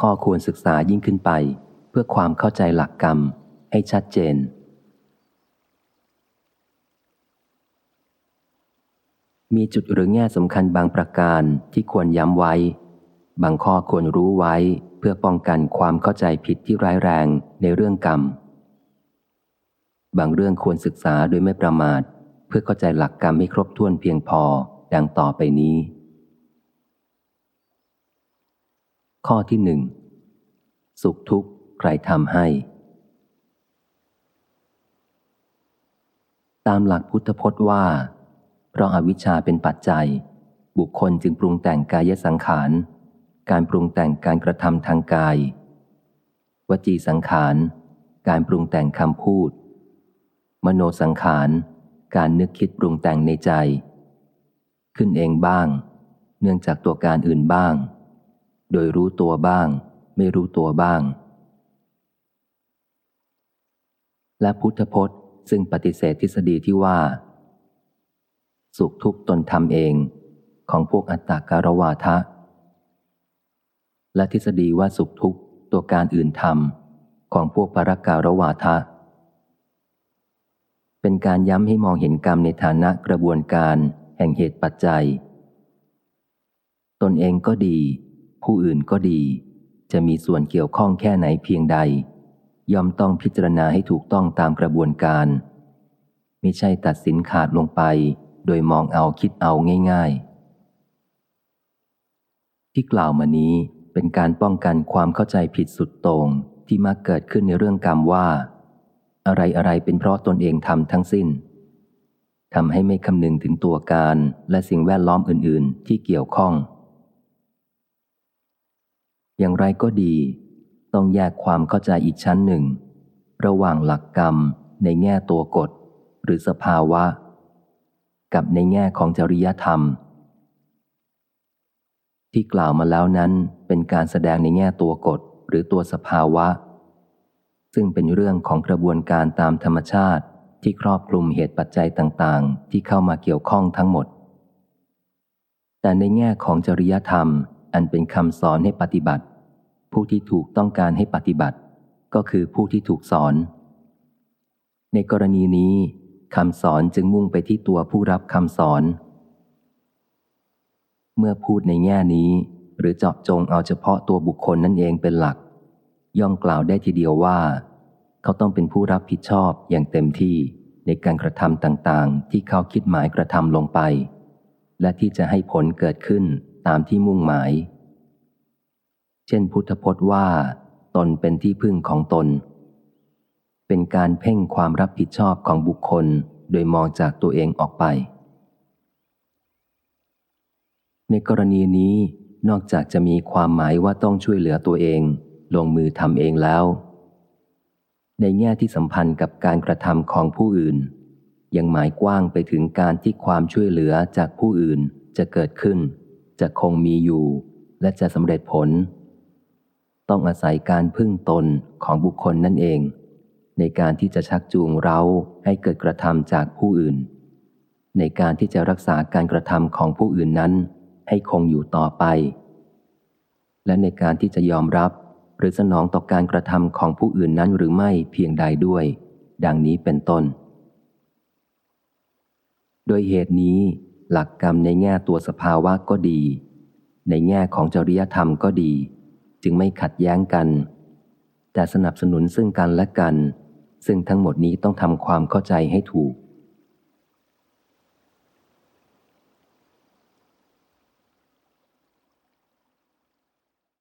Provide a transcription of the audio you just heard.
ข้อควรศึกษายิ่งขึ้นไป เพื่อความเข้าใจหลักกรรมให้ชัดเจน มีจุดหรือแง่สำคัญบางประการที่ควรย้ำไว้ บางข้อควรรู้ไว้ เพื่อป้องกันความเข้าใจผิดที่ร้ายแรงในเรื่องกรรม บางเรื่องควรศึกษาโดยไม่ประมาท เพื่อเข้าใจหลักกรรมให้ครบถ้วนเพียงพอ ดังต่อไปนี้ ข้อที่หนึ่งสุขทุกข์ใครทำให้ ตามหลักพุทธพจน์ว่า เพราะอาวิชชาเป็นปัจจัย บุคคลจึงปรุงแต่งกายสังขาร การปรุงแต่งการกระทำทางกาย วจีสังขาร การปรุงแต่งคำพูด มโนสังขาร การนึกคิดปรุงแต่งในใจ ขึ้นเองบ้าง เนื่องจากตัวการอื่นบ้าง โดยรู้ตัวบ้าง ไม่รู้ตัวบ้าง และพุทธพจน์ซึ่งปฏิเสธทฤษฎีที่ว่า สุขทุกข์ตนทำเองของพวกอัตตาการวาทะ และทฤษฎีว่าสุขทุกข์ตัวการอื่นทำของพวกปรการวาทะ เป็นการย้ำให้มองเห็นกรรมในฐานะกระบวนการแห่งเหตุปัจจัย ตนเองก็ดี ผู้อื่นก็ดี จะมีส่วนเกี่ยวข้องแค่ไหนเพียงใด ย่อมต้องพิจารณาให้ถูกต้องตามกระบวนการ ไม่ใช่ตัดสินขาดลงไป โดยมองเอาคิดเอาง่าย ๆ ที่กล่าวมานี้เป็นการป้องกันความเข้าใจผิดสุดโต่งที่มักเกิดขึ้นในเรื่องกรรมว่า อะไรอะไรเป็นเพราะตนเองทำทั้งสิ้นทำให้ไม่คำนึงถึงตัวการและสิ่งแวดล้อมอื่น ๆ ที่เกี่ยวข้อง อย่างไรก็ดี ต้องแยกความเข้าใจอีกชั้นหนึ่ง ระหว่างหลักกรรมในแง่ตัวกฎ หรือสภาวะ กับในแง่ของจริยธรรม ที่กล่าวมาแล้วนั้นเป็นการแสดงในแง่ตัวกฎหรือตัวสภาวะ ซึ่งเป็นเรื่องของกระบวนการตามธรรมชาติที่ครอบคลุมเหตุปัจจัยต่าง ๆ ที่เข้ามาเกี่ยวข้องทั้งหมด แต่ในแง่ของจริยธรรม อันเป็นคำสอนให้ปฏิบัติ ผู้ที่ถูกต้องการให้ปฏิบัติ ก็คือผู้ที่ถูกสอน ในกรณีนี้คำสอนจึงมุ่งไปที่ตัวผู้รับคำสอน เมื่อพูดในแง่นี้ หรือเจาะจงเอาเฉพาะตัวบุคคลนั่นเองเป็นหลัก ย่อมกล่าวได้ทีเดียวว่า เขาต้องเป็นผู้รับผิดชอบอย่างเต็มที่ในการกระทำต่างๆ ที่เขาคิดหมายกระทำลงไป และที่จะให้ผลเกิดขึ้น ตามที่มุ่งหมาย เช่นพุทธพจน์ว่า ตนเป็นที่พึ่งของตน เป็นการเพ่งความรับผิดชอบของบุคคลโดยมองจากตัวเองออกไป ในกรณีนี้นอกจากจะมีความหมายว่าต้องช่วยเหลือตัวเอง ลงมือทำเองแล้ว ในแง่ที่สัมพันธ์กับการกระทำของผู้อื่น ยังหมายกว้างไปถึงการที่ความช่วยเหลือจากผู้อื่นจะเกิดขึ้น จะคงมีอยู่ และจะสำเร็จผล ต้องอาศัยการพึ่งตนของบุคคลนั่นเอง ในการที่จะชักจูงเราให้เกิดกระทำจากผู้อื่น ในการที่จะรักษาการกระทำของผู้อื่นนั้น ให้คงอยู่ต่อไป และในการที่จะยอมรับหรือสนองต่อการกระทำของผู้อื่นนั้นหรือไม่เพียงใดด้วย ดังนี้เป็นต้น โดยเหตุนี้ หลักกรรมในแง่ตัวสภาวะก็ดี ในแง่ของจริยธรรมก็ดี จึงไม่ขัดแย้งกัน แต่สนับสนุนซึ่งกันและกัน ซึ่งทั้งหมดนี้ต้องทำความเข้าใจให้ถูก